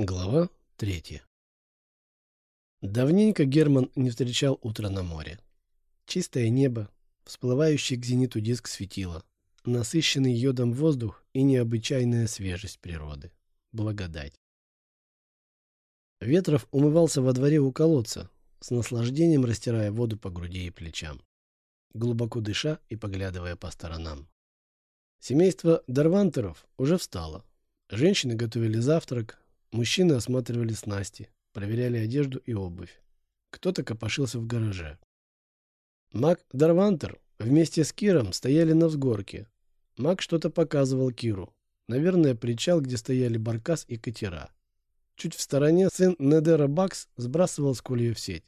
Глава третья. Давненько Герман не встречал утро на море. Чистое небо, всплывающий к зениту диск светила, насыщенный йодом воздух и необычайная свежесть природы. Благодать. Ветров умывался во дворе у колодца, с наслаждением растирая воду по груди и плечам, глубоко дыша и поглядывая по сторонам. Семейство Дарвантеров уже встало. Женщины готовили завтрак, Мужчины осматривали снасти, проверяли одежду и обувь. Кто-то копошился в гараже. Мак Дарвантер вместе с Киром стояли на взгорке. Мак что-то показывал Киру. Наверное, причал, где стояли баркас и катера. Чуть в стороне сын Недера Бакс сбрасывал с в сеть.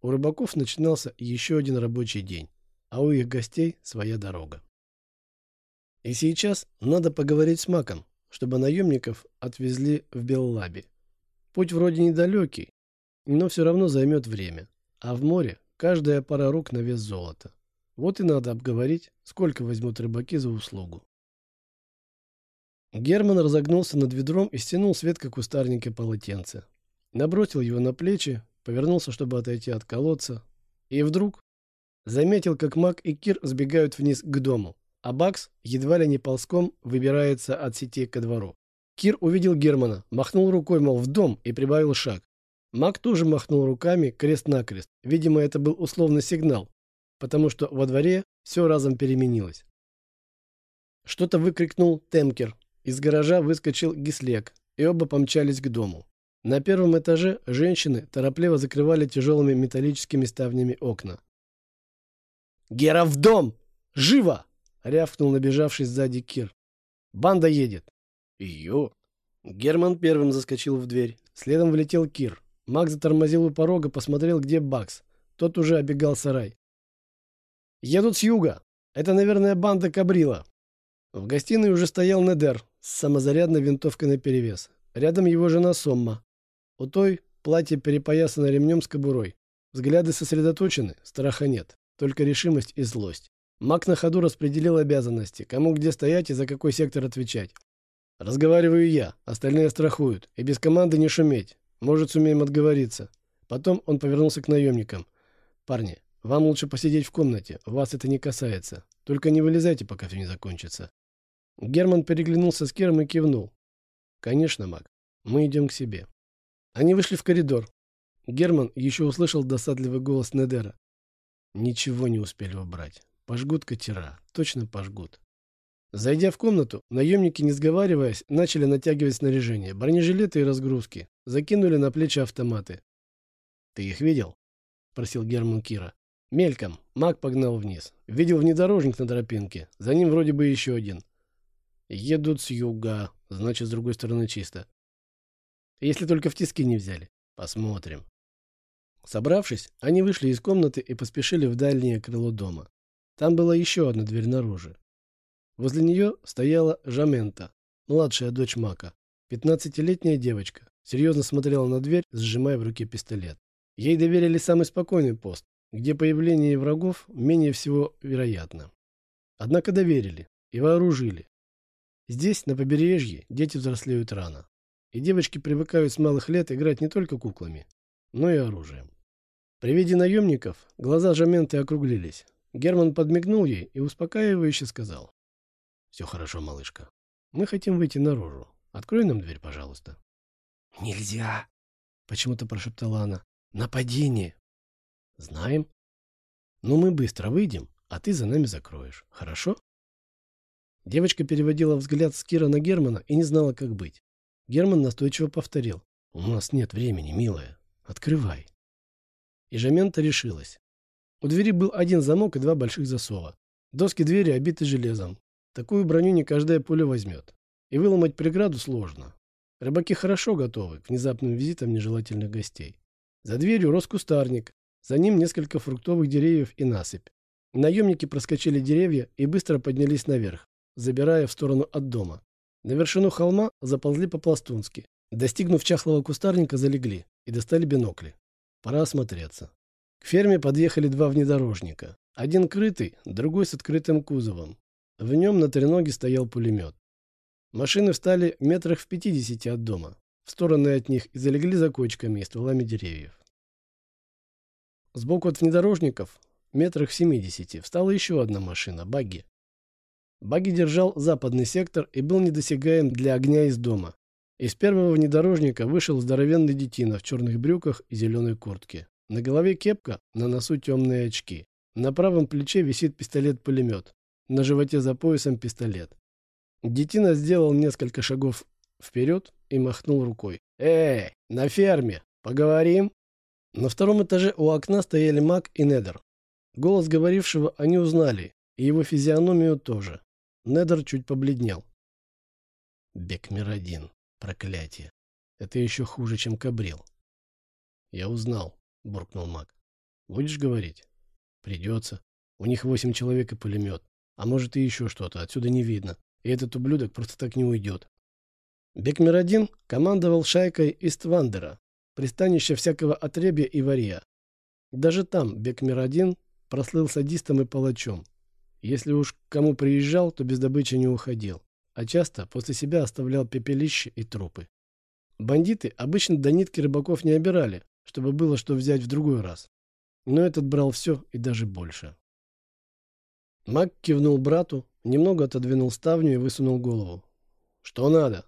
У рыбаков начинался еще один рабочий день, а у их гостей своя дорога. И сейчас надо поговорить с Маком, чтобы наемников отвезли в Беллаби. Путь вроде недалекий, но все равно займет время. А в море каждая пара рук на вес золота. Вот и надо обговорить, сколько возьмут рыбаки за услугу. Герман разогнулся над ведром и стянул с ветка кустарника полотенце. Набросил его на плечи, повернулся, чтобы отойти от колодца. И вдруг заметил, как Мак и Кир сбегают вниз к дому а Бакс едва ли не ползком выбирается от сети ко двору. Кир увидел Германа, махнул рукой, мол, в дом, и прибавил шаг. Мак тоже махнул руками крест-накрест. Видимо, это был условный сигнал, потому что во дворе все разом переменилось. Что-то выкрикнул Темкер. Из гаража выскочил Гислек, и оба помчались к дому. На первом этаже женщины торопливо закрывали тяжелыми металлическими ставнями окна. «Гера в дом! Живо!» Рявкнул набежавший сзади Кир. «Банда едет!» «Ее!» Герман первым заскочил в дверь. Следом влетел Кир. Маг затормозил у порога, посмотрел, где Бакс. Тот уже обегал сарай. «Едут с юга! Это, наверное, банда Кабрила!» В гостиной уже стоял Недер с самозарядной винтовкой наперевес. Рядом его жена Сомма. У той платье перепоясано ремнем с кобурой. Взгляды сосредоточены, страха нет, только решимость и злость. Мак на ходу распределил обязанности, кому где стоять и за какой сектор отвечать. Разговариваю я, остальные страхуют. И без команды не шуметь. Может, сумеем отговориться. Потом он повернулся к наемникам. Парни, вам лучше посидеть в комнате. Вас это не касается. Только не вылезайте, пока все не закончится. Герман переглянулся с Кером и кивнул. Конечно, Мак. Мы идем к себе. Они вышли в коридор. Герман еще услышал досадливый голос Недера. Ничего не успели убрать. Пожгут катера. Точно пожгут. Зайдя в комнату, наемники, не сговариваясь, начали натягивать снаряжение, бронежилеты и разгрузки. Закинули на плечи автоматы. «Ты их видел?» — просил Герман Кира. «Мельком. Маг погнал вниз. Видел внедорожник на тропинке. За ним вроде бы еще один. Едут с юга. Значит, с другой стороны чисто. Если только в тиски не взяли. Посмотрим». Собравшись, они вышли из комнаты и поспешили в дальнее крыло дома. Там была еще одна дверь наружу. Возле нее стояла Жамента, младшая дочь Мака. Пятнадцатилетняя девочка. Серьезно смотрела на дверь, сжимая в руке пистолет. Ей доверили самый спокойный пост, где появление врагов менее всего вероятно. Однако доверили и вооружили. Здесь, на побережье, дети взрослеют рано. И девочки привыкают с малых лет играть не только куклами, но и оружием. При виде наемников глаза Жаменты округлились. Герман подмигнул ей и успокаивающе сказал. «Все хорошо, малышка. Мы хотим выйти наружу. Открой нам дверь, пожалуйста». «Нельзя!» — почему-то прошептала она. «Нападение!» «Знаем. Но мы быстро выйдем, а ты за нами закроешь. Хорошо?» Девочка переводила взгляд с Кира на Германа и не знала, как быть. Герман настойчиво повторил. «У нас нет времени, милая. Открывай». И Жамента решилась. У двери был один замок и два больших засова. Доски двери обиты железом. Такую броню не каждая пуля возьмет. И выломать преграду сложно. Рыбаки хорошо готовы к внезапным визитам нежелательных гостей. За дверью рос кустарник. За ним несколько фруктовых деревьев и насыпь. Наемники проскочили деревья и быстро поднялись наверх, забирая в сторону от дома. На вершину холма заползли по-пластунски. Достигнув чахлого кустарника, залегли и достали бинокли. Пора осмотреться. К ферме подъехали два внедорожника. Один крытый, другой с открытым кузовом. В нем на треноге стоял пулемет. Машины встали метрах в пятидесяти от дома. в стороны от них и залегли за кочками и стволами деревьев. Сбоку от внедорожников, метрах в семидесяти, встала еще одна машина, багги. Багги держал западный сектор и был недосягаем для огня из дома. Из первого внедорожника вышел здоровенный детина в черных брюках и зеленой куртке. На голове кепка, на носу темные очки. На правом плече висит пистолет-пулемет. На животе за поясом пистолет. Детина сделал несколько шагов вперед и махнул рукой. «Эй, на ферме! Поговорим?» На втором этаже у окна стояли Мак и Недер. Голос говорившего они узнали, и его физиономию тоже. Недер чуть побледнел. Бекмир-1. Проклятие. Это еще хуже, чем Кабрил. Я узнал, буркнул Мак. Будешь говорить? Придется. У них восемь человек и пулемет. А может и еще что-то, отсюда не видно. И этот ублюдок просто так не уйдет. Бекмир-1 командовал шайкой Иствандера, пристанище всякого отребья и варья. Даже там Бекмир-1 прослыл садистом и палачом. Если уж к кому приезжал, то без добычи не уходил, а часто после себя оставлял пепелище и трупы. Бандиты обычно до нитки рыбаков не обирали, чтобы было что взять в другой раз. Но этот брал все и даже больше. Мак кивнул брату, немного отодвинул ставню и высунул голову. «Что надо?»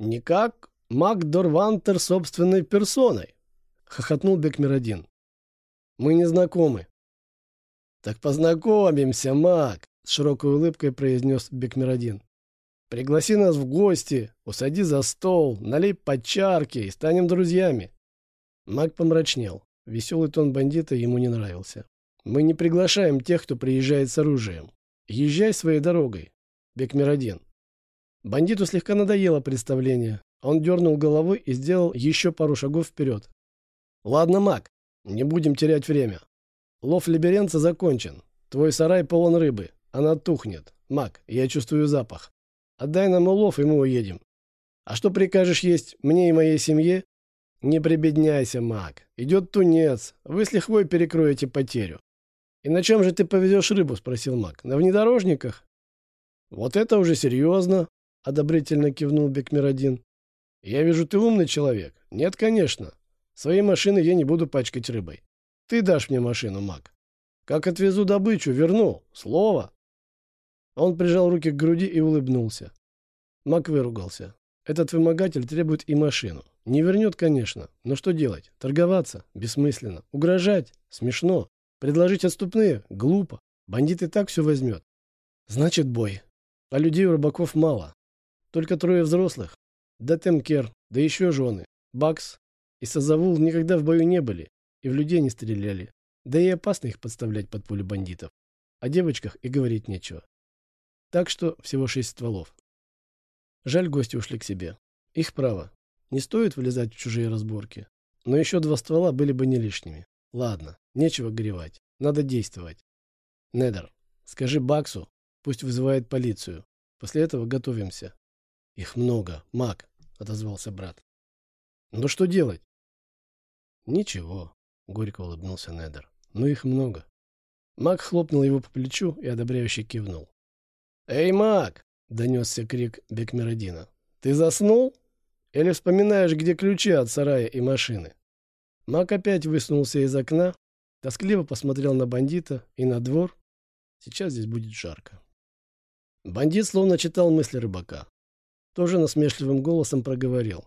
«Никак Мак Дорвантер собственной персоной», — хохотнул Бекмир-1. «Мы не знакомы». «Так познакомимся, Мак», — с широкой улыбкой произнес Бекмир-1. «Пригласи нас в гости, усади за стол, налей по чарке и станем друзьями». Мак помрачнел. Веселый тон бандита ему не нравился. «Мы не приглашаем тех, кто приезжает с оружием. Езжай своей дорогой, Бекмир-1». Бандиту слегка надоело представление. Он дернул головой и сделал еще пару шагов вперед. «Ладно, маг, не будем терять время. Лов либеренца закончен. Твой сарай полон рыбы. Она тухнет. Маг, я чувствую запах. Отдай нам улов, и мы уедем. А что прикажешь есть мне и моей семье? Не прибедняйся, маг. Идет тунец. Вы с лихвой перекроете потерю. И на чем же ты повезешь рыбу? Спросил маг. На внедорожниках? Вот это уже серьезно. — одобрительно кивнул Бекмир-1. «Я вижу, ты умный человек. Нет, конечно. Своей машины я не буду пачкать рыбой. Ты дашь мне машину, Мак. Как отвезу добычу, верну. Слово!» Он прижал руки к груди и улыбнулся. Мак выругался. Этот вымогатель требует и машину. Не вернет, конечно. Но что делать? Торговаться? Бессмысленно. Угрожать? Смешно. Предложить отступные? Глупо. Бандит и так все возьмет. Значит, бой. А людей у рыбаков мало. Только трое взрослых. Да Темкер, да еще жены. Бакс и Сазавул никогда в бою не были и в людей не стреляли. Да и опасно их подставлять под пулю бандитов. О девочках и говорить нечего. Так что всего шесть стволов. Жаль, гости ушли к себе. Их право. Не стоит влезать в чужие разборки. Но еще два ствола были бы не лишними. Ладно, нечего горевать. Надо действовать. Недер, скажи Баксу, пусть вызывает полицию. После этого готовимся. Их много, маг, отозвался брат. Ну что делать? Ничего, горько улыбнулся Недер. Но их много. Маг хлопнул его по плечу и одобряюще кивнул. «Эй, маг!» — донесся крик Бекмиродина. «Ты заснул? Или вспоминаешь, где ключи от сарая и машины?» Маг опять высунулся из окна, тоскливо посмотрел на бандита и на двор. Сейчас здесь будет жарко. Бандит словно читал мысли рыбака тоже насмешливым голосом проговорил.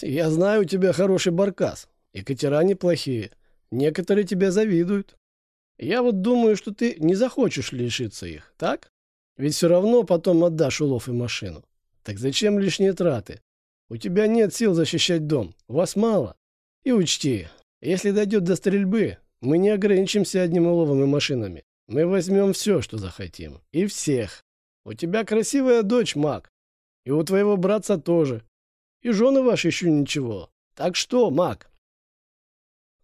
«Я знаю, у тебя хороший баркас, и катера неплохие. Некоторые тебя завидуют. Я вот думаю, что ты не захочешь лишиться их, так? Ведь все равно потом отдашь улов и машину. Так зачем лишние траты? У тебя нет сил защищать дом, вас мало. И учти, если дойдет до стрельбы, мы не ограничимся одним уловом и машинами. Мы возьмем все, что захотим. И всех. У тебя красивая дочь, маг. И у твоего братца тоже. И жены ваши еще ничего. Так что, маг?»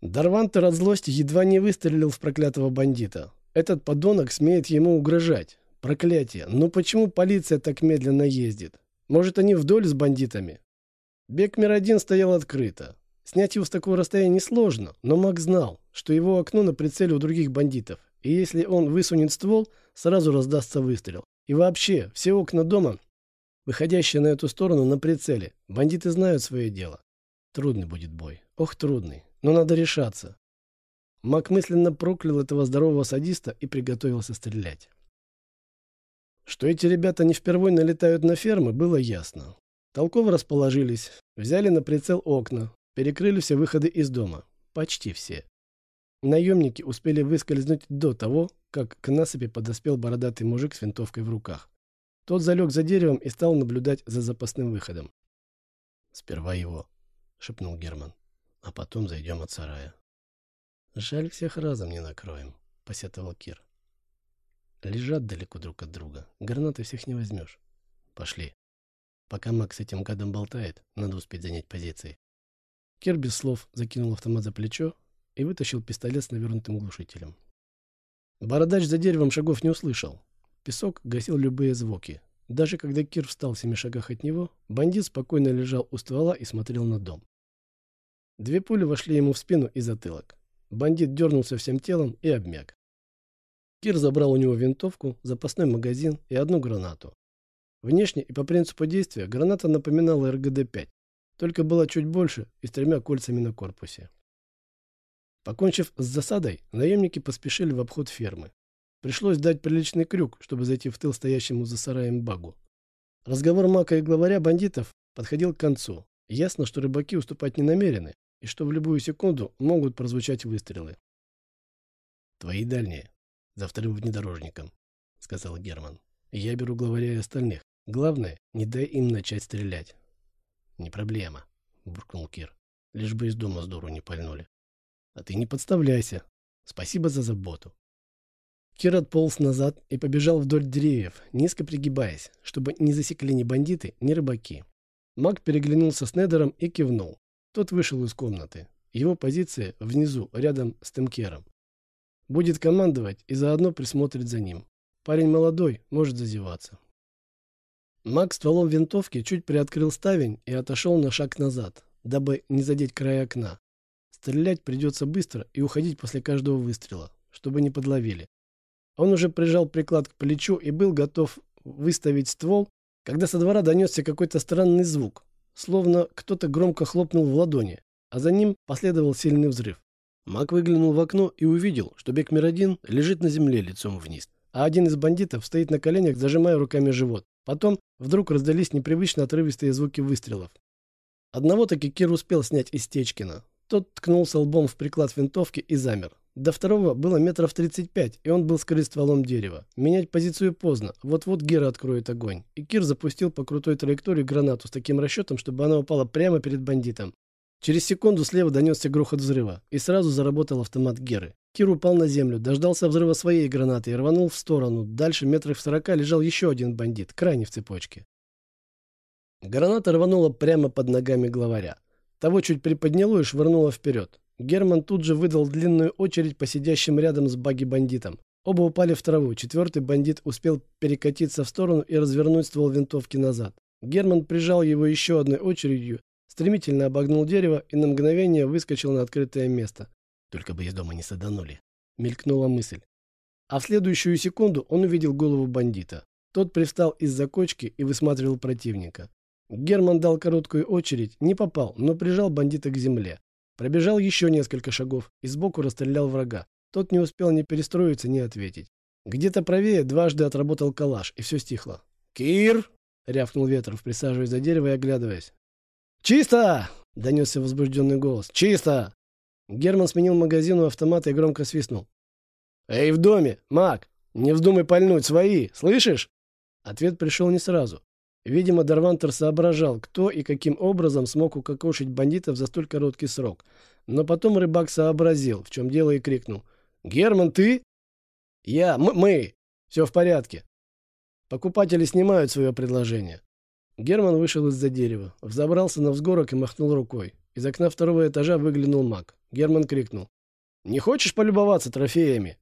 Дарвантер от злости едва не выстрелил в проклятого бандита. Этот подонок смеет ему угрожать. Проклятие. Но почему полиция так медленно ездит? Может, они вдоль с бандитами? Бекмир-1 стоял открыто. Снять его с такого расстояния несложно, но маг знал, что его окно на прицеле у других бандитов, и если он высунет ствол, сразу раздастся выстрел. И вообще, все окна дома выходящая на эту сторону на прицеле. Бандиты знают свое дело. Трудный будет бой. Ох, трудный. Но надо решаться. Мак мысленно проклял этого здорового садиста и приготовился стрелять. Что эти ребята не впервой налетают на фермы, было ясно. Толково расположились, взяли на прицел окна, перекрыли все выходы из дома. Почти все. Наемники успели выскользнуть до того, как к насыпи подоспел бородатый мужик с винтовкой в руках. Тот залег за деревом и стал наблюдать за запасным выходом. «Сперва его», — шепнул Герман, — «а потом зайдем от сарая». «Жаль, всех разом не накроем», — посетовал Кир. «Лежат далеко друг от друга. Гранаты всех не возьмешь. Пошли. Пока Макс с этим гадом болтает, надо успеть занять позиции». Кир без слов закинул автомат за плечо и вытащил пистолет с навернутым глушителем. Бородач за деревом шагов не услышал. Песок гасил любые звуки. Даже когда Кир встал в семи шагах от него, бандит спокойно лежал у ствола и смотрел на дом. Две пули вошли ему в спину и затылок. Бандит дернулся всем телом и обмяк. Кир забрал у него винтовку, запасной магазин и одну гранату. Внешне и по принципу действия граната напоминала РГД-5, только была чуть больше и с тремя кольцами на корпусе. Покончив с засадой, наемники поспешили в обход фермы. Пришлось дать приличный крюк, чтобы зайти в тыл стоящему за сараем багу. Разговор Мака и главаря бандитов подходил к концу. Ясно, что рыбаки уступать не намерены, и что в любую секунду могут прозвучать выстрелы. «Твои дальние, за вторым внедорожником», — сказал Герман. «Я беру главаря и остальных. Главное, не дай им начать стрелять». «Не проблема», — буркнул Кир. «Лишь бы из дома с дуру не пальнули». А ты не подставляйся. Спасибо за заботу. Кир отполз назад и побежал вдоль деревьев, низко пригибаясь, чтобы не засекли ни бандиты, ни рыбаки. Маг переглянулся с Недером и кивнул. Тот вышел из комнаты. Его позиция внизу, рядом с Темкером. Будет командовать и заодно присмотрит за ним. Парень молодой, может зазеваться. Маг стволом винтовки чуть приоткрыл ставень и отошел на шаг назад, дабы не задеть край окна. Стрелять придется быстро и уходить после каждого выстрела, чтобы не подловили. Он уже прижал приклад к плечу и был готов выставить ствол, когда со двора донесся какой-то странный звук, словно кто-то громко хлопнул в ладони, а за ним последовал сильный взрыв. Мак выглянул в окно и увидел, что Бекмир-1 лежит на земле лицом вниз, а один из бандитов стоит на коленях, зажимая руками живот. Потом вдруг раздались непривычно отрывистые звуки выстрелов. Одного таки Кир успел снять из Течкина. Тот ткнулся лбом в приклад винтовки и замер. До второго было метров 35, и он был скрыт стволом дерева. Менять позицию поздно. Вот-вот Гера откроет огонь. И Кир запустил по крутой траектории гранату с таким расчетом, чтобы она упала прямо перед бандитом. Через секунду слева донесся грохот взрыва, и сразу заработал автомат Геры. Кир упал на землю, дождался взрыва своей гранаты и рванул в сторону. Дальше метров в сорока лежал еще один бандит, крайний в цепочке. Граната рванула прямо под ногами главаря. Того чуть приподняло и швырнуло вперед. Герман тут же выдал длинную очередь по сидящим рядом с баги-бандитам. Оба упали в траву. Четвертый бандит успел перекатиться в сторону и развернуть ствол винтовки назад. Герман прижал его еще одной очередью, стремительно обогнул дерево и на мгновение выскочил на открытое место. Только бы из дома не саданули. Мелькнула мысль. А в следующую секунду он увидел голову бандита. Тот привстал из-за кочки и высматривал противника. Герман дал короткую очередь, не попал, но прижал бандита к земле. Пробежал еще несколько шагов и сбоку расстрелял врага. Тот не успел ни перестроиться, ни ответить. Где-то правее дважды отработал калаш, и все стихло. «Кир!» — рявкнул Ветров, присаживаясь за дерево и оглядываясь. «Чисто!» — донесся возбужденный голос. «Чисто!» Герман сменил магазин у автомата и громко свистнул. «Эй, в доме! Мак! Не вздумай пальнуть! Свои! Слышишь?» Ответ пришел не сразу. Видимо, Дарвантер соображал, кто и каким образом смог укокошить бандитов за столь короткий срок. Но потом рыбак сообразил, в чем дело, и крикнул. «Герман, ты?» «Я, мы, мы. Все в порядке». Покупатели снимают свое предложение. Герман вышел из-за дерева, взобрался на взгорок и махнул рукой. Из окна второго этажа выглянул маг. Герман крикнул. «Не хочешь полюбоваться трофеями?»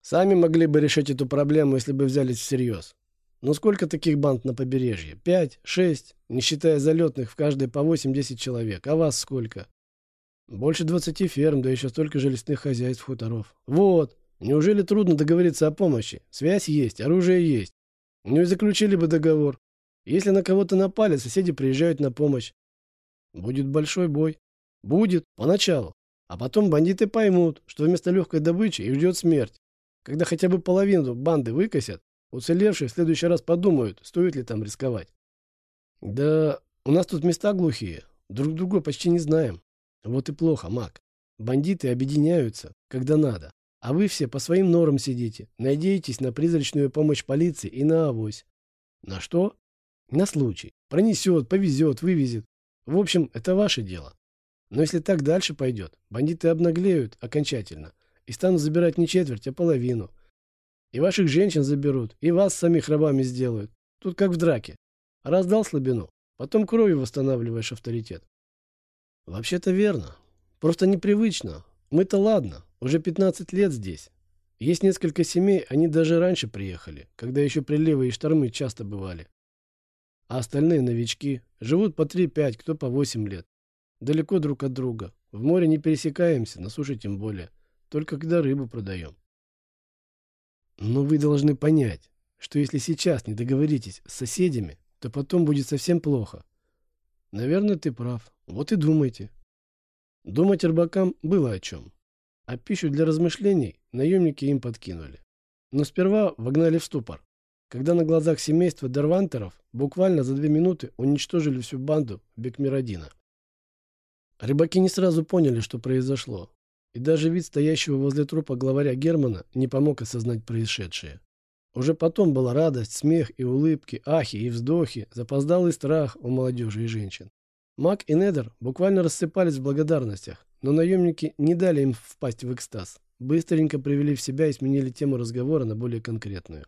Сами могли бы решить эту проблему, если бы взялись всерьез. Ну сколько таких банд на побережье? Пять? Шесть? Не считая залетных, в каждой по восемь-десять человек. А вас сколько? Больше двадцати ферм, да еще столько же лесных хозяйств хуторов. Вот. Неужели трудно договориться о помощи? Связь есть, оружие есть. Ну и заключили бы договор. Если на кого-то напали, соседи приезжают на помощь. Будет большой бой. Будет, поначалу. А потом бандиты поймут, что вместо легкой добычи их ждет смерть. Когда хотя бы половину банды выкосят, уцелевшие в следующий раз подумают, стоит ли там рисковать. Да, у нас тут места глухие, друг друга почти не знаем. Вот и плохо, маг. Бандиты объединяются, когда надо. А вы все по своим норам сидите, надеетесь на призрачную помощь полиции и на авось. На что? На случай. Пронесет, повезет, вывезет. В общем, это ваше дело. Но если так дальше пойдет, бандиты обнаглеют окончательно и станут забирать не четверть, а половину. И ваших женщин заберут, и вас самих рабами сделают. Тут как в драке. Раздал слабину, потом кровью восстанавливаешь авторитет. Вообще-то верно. Просто непривычно. Мы-то ладно, уже 15 лет здесь. Есть несколько семей, они даже раньше приехали, когда еще приливы и штормы часто бывали. А остальные новички живут по 3-5, кто по 8 лет. Далеко друг от друга. В море не пересекаемся, на суше тем более. Только когда рыбу продаем. Но вы должны понять, что если сейчас не договоритесь с соседями, то потом будет совсем плохо. Наверное, ты прав. Вот и думайте. Думать рыбакам было о чем. А пищу для размышлений наемники им подкинули. Но сперва вогнали в ступор, когда на глазах семейства Дервантеров буквально за две минуты уничтожили всю банду Бекмиродина. Рыбаки не сразу поняли, что произошло, и даже вид стоящего возле трупа главаря Германа не помог осознать происшедшее. Уже потом была радость, смех и улыбки, ахи и вздохи, запоздалый страх у молодежи и женщин. Мак и Недер буквально рассыпались в благодарностях, но наемники не дали им впасть в экстаз. Быстренько привели в себя и сменили тему разговора на более конкретную.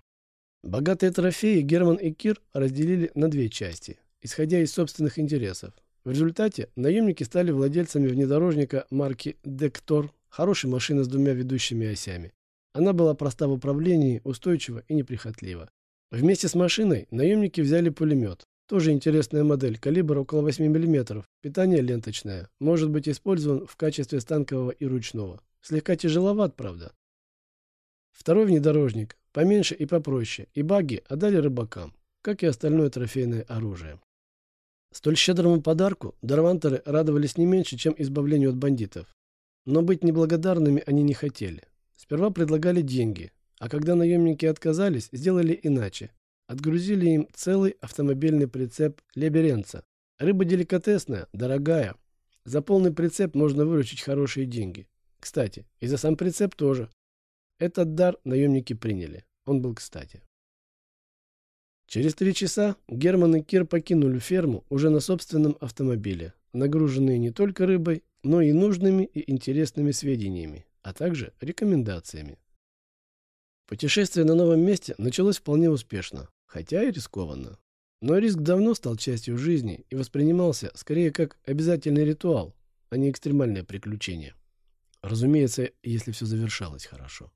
Богатые трофеи Герман и Кир разделили на две части, исходя из собственных интересов. В результате наемники стали владельцами внедорожника марки «Дектор», хорошей машины с двумя ведущими осями. Она была проста в управлении, устойчива и неприхотлива. Вместе с машиной наемники взяли пулемет, тоже интересная модель, калибр около 8 мм, питание ленточное, может быть использован в качестве станкового и ручного. Слегка тяжеловат, правда. Второй внедорожник, поменьше и попроще, и баги отдали рыбакам, как и остальное трофейное оружие. Столь щедрому подарку дарвантеры радовались не меньше, чем избавлению от бандитов. Но быть неблагодарными они не хотели. Сперва предлагали деньги, а когда наемники отказались, сделали иначе. Отгрузили им целый автомобильный прицеп Леберенца. Рыба деликатесная, дорогая. За полный прицеп можно выручить хорошие деньги. Кстати, и за сам прицеп тоже. Этот дар наемники приняли. Он был кстати. Через три часа Герман и Кир покинули ферму уже на собственном автомобиле, нагруженные не только рыбой, но и нужными и интересными сведениями, а также рекомендациями. Путешествие на новом месте началось вполне успешно хотя и рискованно. Но риск давно стал частью жизни и воспринимался скорее как обязательный ритуал, а не экстремальное приключение. Разумеется, если все завершалось хорошо.